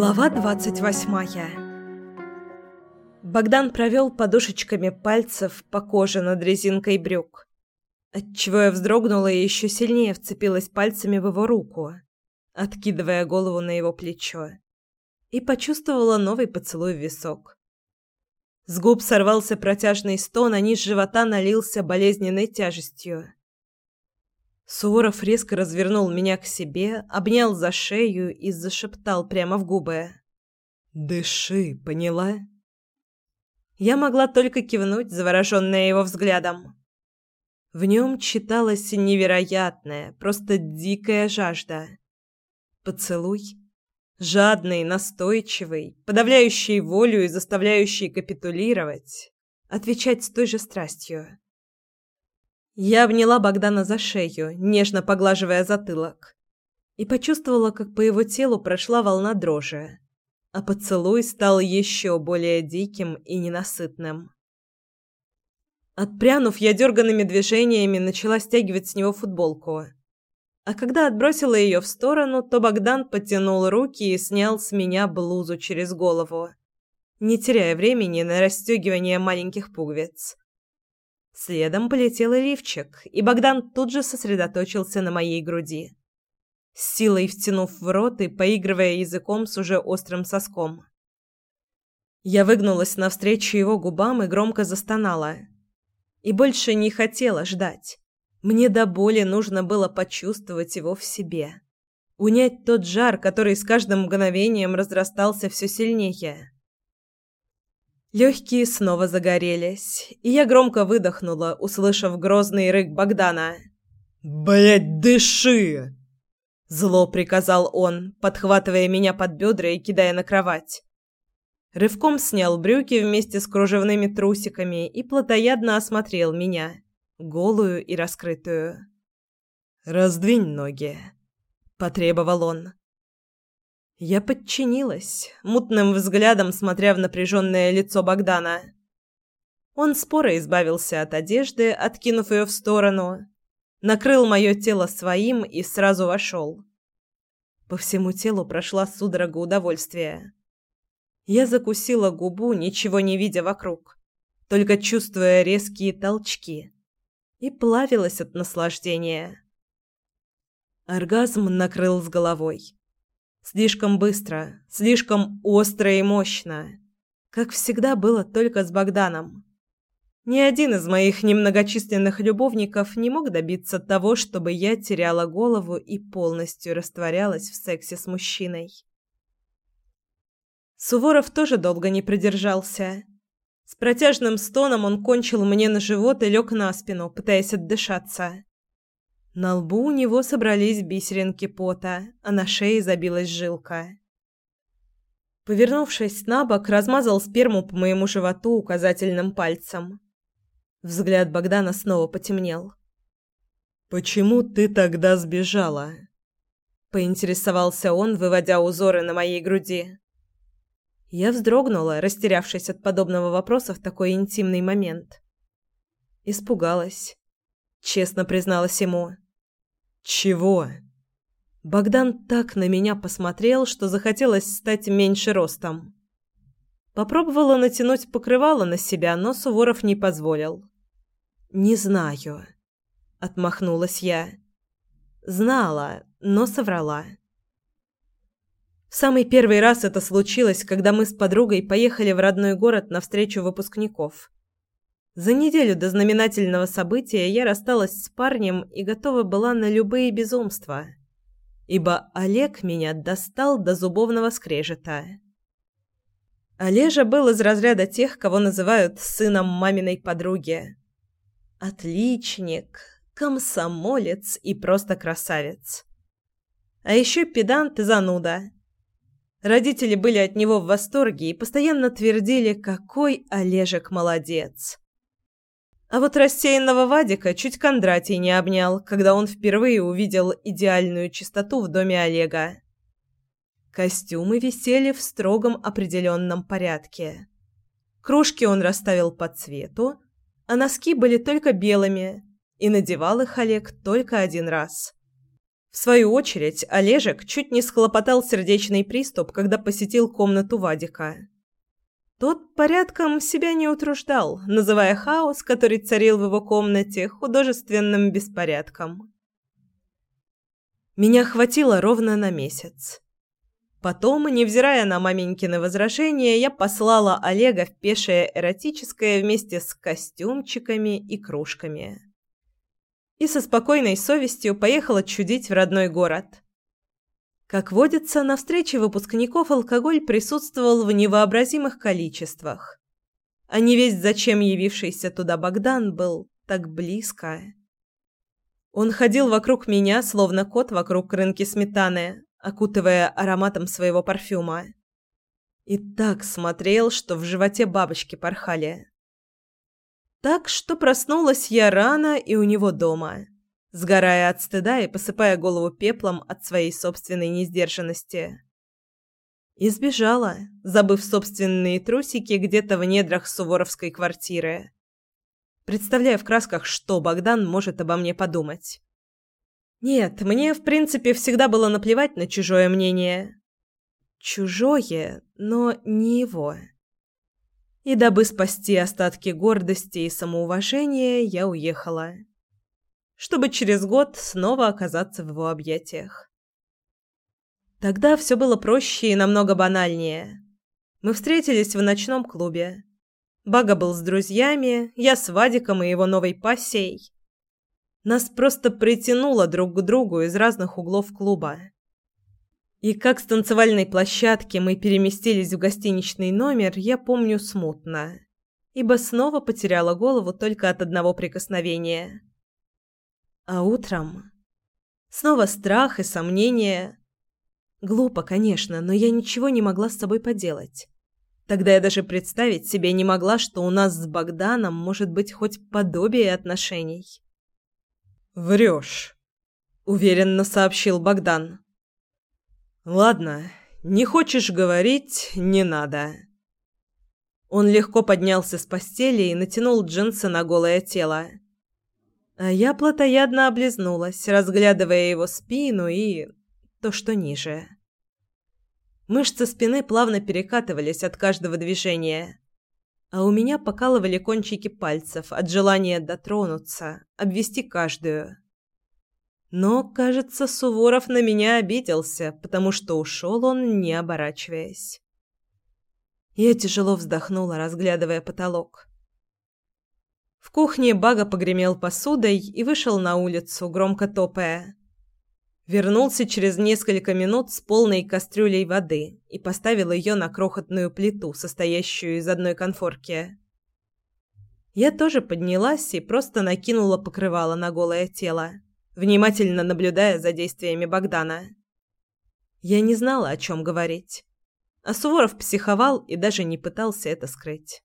Глава двадцать восьмая Богдан провел подушечками пальцев по коже над резинкой брюк, отчего я вздрогнула и еще сильнее вцепилась пальцами в его руку, откидывая голову на его плечо, и почувствовала новый поцелуй в висок. С губ сорвался протяжный стон, а низ живота налился болезненной тяжестью. Суворов резко развернул меня к себе, обнял за шею и зашептал прямо в губы. «Дыши, поняла?» Я могла только кивнуть, завороженная его взглядом. В нем читалась невероятная, просто дикая жажда. Поцелуй. Жадный, настойчивый, подавляющий волю и заставляющий капитулировать. Отвечать с той же страстью. Я обняла Богдана за шею, нежно поглаживая затылок, и почувствовала, как по его телу прошла волна дрожи, а поцелуй стал еще более диким и ненасытным. Отпрянув, я дерганными движениями начала стягивать с него футболку. А когда отбросила ее в сторону, то Богдан подтянул руки и снял с меня блузу через голову, не теряя времени на расстегивание маленьких пуговиц. Следом полетел и лифчик, и Богдан тут же сосредоточился на моей груди, с силой втянув в рот и поигрывая языком с уже острым соском. Я выгнулась навстречу его губам и громко застонала. И больше не хотела ждать. Мне до боли нужно было почувствовать его в себе. Унять тот жар, который с каждым мгновением разрастался все сильнее. Легкие снова загорелись, и я громко выдохнула, услышав грозный рык Богдана. «Блядь, дыши!» Зло приказал он, подхватывая меня под бедра и кидая на кровать. Рывком снял брюки вместе с кружевными трусиками и плотоядно осмотрел меня, голую и раскрытую. «Раздвинь ноги», — потребовал он. Я подчинилась, мутным взглядом смотря в напряженное лицо Богдана. Он споро избавился от одежды, откинув ее в сторону, накрыл мое тело своим и сразу вошел. По всему телу прошла судорога удовольствия. Я закусила губу, ничего не видя вокруг, только чувствуя резкие толчки, и плавилась от наслаждения. Оргазм накрыл с головой. Слишком быстро, слишком остро и мощно. Как всегда было только с Богданом. Ни один из моих немногочисленных любовников не мог добиться того, чтобы я теряла голову и полностью растворялась в сексе с мужчиной. Суворов тоже долго не продержался. С протяжным стоном он кончил мне на живот и лег на спину, пытаясь отдышаться. На лбу у него собрались бисеринки пота, а на шее забилась жилка. Повернувшись на бок, размазал сперму по моему животу указательным пальцем. Взгляд Богдана снова потемнел. «Почему ты тогда сбежала?» Поинтересовался он, выводя узоры на моей груди. Я вздрогнула, растерявшись от подобного вопроса в такой интимный момент. Испугалась. Честно призналась ему. «Чего?» Богдан так на меня посмотрел, что захотелось стать меньше ростом. Попробовала натянуть покрывало на себя, но Суворов не позволил. «Не знаю», — отмахнулась я. «Знала, но соврала». В самый первый раз это случилось, когда мы с подругой поехали в родной город на встречу выпускников. За неделю до знаменательного события я рассталась с парнем и готова была на любые безумства, ибо Олег меня достал до зубовного скрежета. Олежа был из разряда тех, кого называют сыном маминой подруги. Отличник, комсомолец и просто красавец. А еще педант и зануда. Родители были от него в восторге и постоянно твердили, какой Олежек молодец. А вот рассеянного Вадика чуть Кондратий не обнял, когда он впервые увидел идеальную чистоту в доме Олега. Костюмы висели в строгом определенном порядке. Кружки он расставил по цвету, а носки были только белыми, и надевал их Олег только один раз. В свою очередь, Олежек чуть не схлопотал сердечный приступ, когда посетил комнату Вадика. Тот порядком себя не утруждал, называя хаос, который царил в его комнате, художественным беспорядком. Меня хватило ровно на месяц. Потом, невзирая на маменькины возражения, я послала Олега в пешее эротическое вместе с костюмчиками и кружками. И со спокойной совестью поехала чудить в родной город. Как водится, на встрече выпускников алкоголь присутствовал в невообразимых количествах. А не весь зачем явившийся туда Богдан был так близко. Он ходил вокруг меня, словно кот вокруг рынки сметаны, окутывая ароматом своего парфюма. И так смотрел, что в животе бабочки порхали. Так что проснулась я рано и у него дома, сгорая от стыда и посыпая голову пеплом от своей собственной несдержанности. И сбежала, забыв собственные трусики где-то в недрах суворовской квартиры. Представляя в красках, что Богдан может обо мне подумать. Нет, мне, в принципе, всегда было наплевать на чужое мнение. Чужое, но не его. И дабы спасти остатки гордости и самоуважения, я уехала. Чтобы через год снова оказаться в его объятиях. Тогда все было проще и намного банальнее. Мы встретились в ночном клубе. Бага был с друзьями, я с Вадиком и его новой пассией. Нас просто притянуло друг к другу из разных углов клуба. И как с танцевальной площадки мы переместились в гостиничный номер, я помню смутно, ибо снова потеряла голову только от одного прикосновения. А утром снова страх и сомнения. Глупо, конечно, но я ничего не могла с собой поделать. Тогда я даже представить себе не могла, что у нас с Богданом может быть хоть подобие отношений. «Врешь», — уверенно сообщил Богдан. «Ладно, не хочешь говорить, не надо». Он легко поднялся с постели и натянул джинсы на голое тело. А я плотоядно облизнулась, разглядывая его спину и то, что ниже. Мышцы спины плавно перекатывались от каждого движения, а у меня покалывали кончики пальцев от желания дотронуться, обвести каждую. Но, кажется, Суворов на меня обиделся, потому что ушел он, не оборачиваясь. Я тяжело вздохнула, разглядывая потолок. В кухне Бага погремел посудой и вышел на улицу, громко топая. Вернулся через несколько минут с полной кастрюлей воды и поставил ее на крохотную плиту, состоящую из одной конфорки. Я тоже поднялась и просто накинула покрывало на голое тело, внимательно наблюдая за действиями Богдана. Я не знала, о чем говорить. А Суворов психовал и даже не пытался это скрыть.